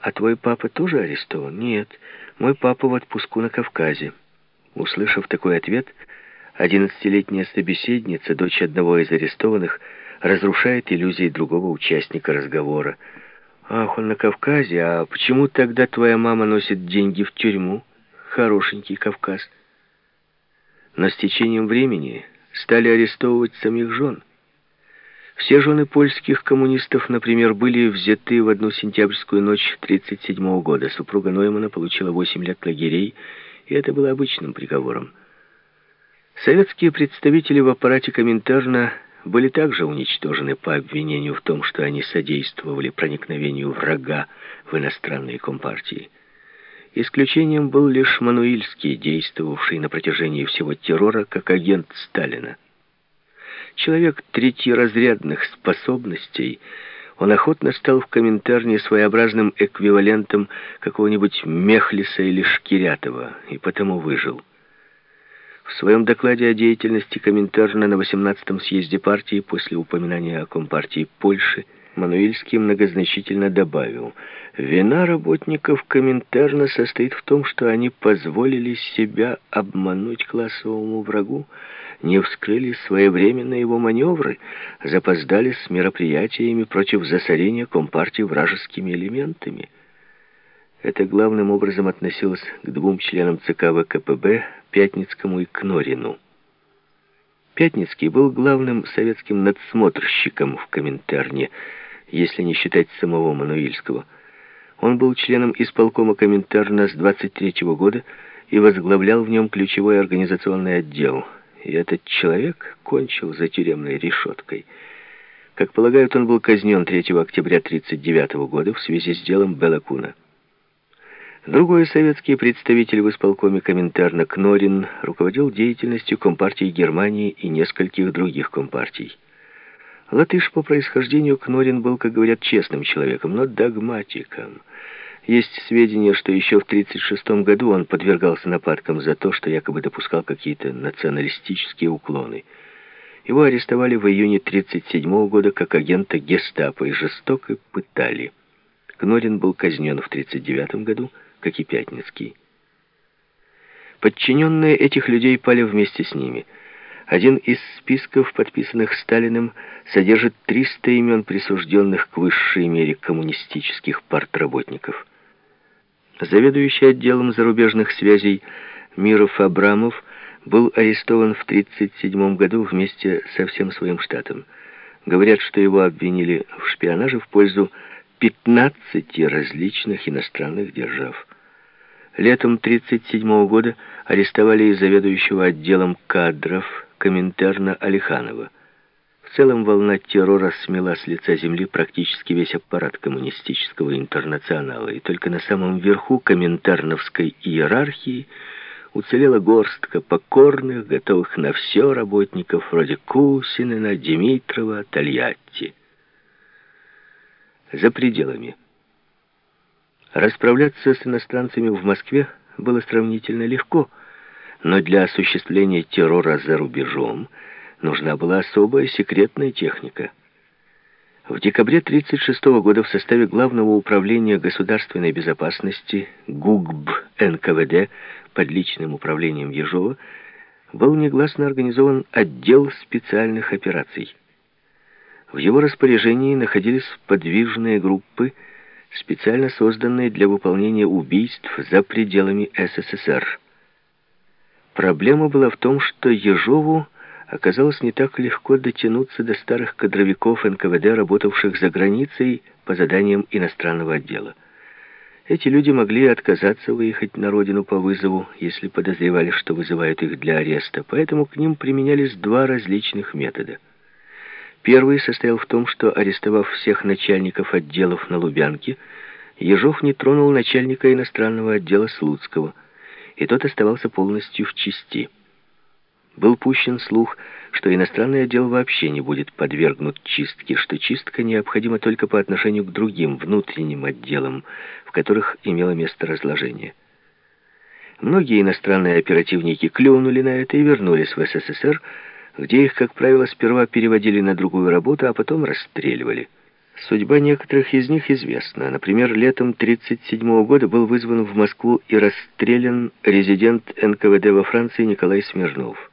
«А твой папа тоже арестован?» «Нет, мой папа в отпуску на Кавказе». Услышав такой ответ, одиннадцатилетняя собеседница, дочь одного из арестованных, разрушает иллюзии другого участника разговора. «Ах, он на Кавказе, а почему тогда твоя мама носит деньги в тюрьму? Хорошенький Кавказ». Но с течением времени стали арестовывать самих жен. Все жены польских коммунистов, например, были взяты в одну сентябрьскую ночь 1937 года. Супруга Ноймана получила 8 лет лагерей, и это было обычным приговором. Советские представители в аппарате Коминтерна были также уничтожены по обвинению в том, что они содействовали проникновению врага в иностранные компартии. Исключением был лишь Мануильский, действовавший на протяжении всего террора как агент Сталина. Человек третьеразрядных способностей, он охотно стал в Коминтерне своеобразным эквивалентом какого-нибудь Мехлиса или Шкирятова, и потому выжил. В своем докладе о деятельности Коминтерна на 18-м съезде партии после упоминания о Компартии Польши Мануильский многозначительно добавил, «Вина работников Коминтерна состоит в том, что они позволили себя обмануть классовому врагу, не вскрыли своевременно его маневры, запоздали с мероприятиями против засорения Компартии вражескими элементами». Это главным образом относилось к двум членам ЦК ВКПБ, Пятницкому и Кнорину. Пятницкий был главным советским надсмотрщиком в Коминтерне, если не считать самого Мануильского. Он был членом исполкома Коминтерна с 23 -го года и возглавлял в нем ключевой организационный отдел. И этот человек кончил за тюремной решеткой. Как полагают, он был казнен 3 октября 1939 года в связи с делом Белакуна. Другой советский представитель в исполкоме Коминтерна Кнорин руководил деятельностью Компартии Германии и нескольких других компартий. Латыш по происхождению Кнорин был, как говорят, честным человеком, но догматиком. Есть сведения, что еще в 1936 году он подвергался нападкам за то, что якобы допускал какие-то националистические уклоны. Его арестовали в июне 1937 года как агента гестапо и жестоко пытали. Кнорин был казнен в 1939 году, как и Пятницкий. Подчиненные этих людей пали вместе с ними – один из списков, подписанных Сталиным, содержит 300 имен присужденных к высшей мере коммунистических партработников. Заведующий отделом зарубежных связей Миров Абрамов был арестован в 1937 году вместе со всем своим штатом. Говорят, что его обвинили в шпионаже в пользу 15 различных иностранных держав. Летом 1937 года арестовали и заведующего отделом кадров Коминтерна Алиханова. В целом волна террора смела с лица земли практически весь аппарат коммунистического интернационала, и только на самом верху коминтерновской иерархии уцелела горстка покорных, готовых на все работников вроде Кусинина, Димитрова, Тольятти. За пределами. Расправляться с иностранцами в Москве было сравнительно легко – но для осуществления террора за рубежом нужна была особая секретная техника. В декабре 1936 года в составе Главного управления государственной безопасности ГУГБ НКВД под личным управлением Ежова был негласно организован отдел специальных операций. В его распоряжении находились подвижные группы, специально созданные для выполнения убийств за пределами СССР. Проблема была в том, что Ежову оказалось не так легко дотянуться до старых кадровиков НКВД, работавших за границей по заданиям иностранного отдела. Эти люди могли отказаться выехать на родину по вызову, если подозревали, что вызывают их для ареста, поэтому к ним применялись два различных метода. Первый состоял в том, что, арестовав всех начальников отделов на Лубянке, Ежов не тронул начальника иностранного отдела Слуцкого – и тот оставался полностью в чести. Был пущен слух, что иностранный отдел вообще не будет подвергнут чистке, что чистка необходима только по отношению к другим внутренним отделам, в которых имело место разложение. Многие иностранные оперативники клюнули на это и вернулись в СССР, где их, как правило, сперва переводили на другую работу, а потом расстреливали. Судьба некоторых из них известна. Например, летом 1937 года был вызван в Москву и расстрелян резидент НКВД во Франции Николай Смирнов.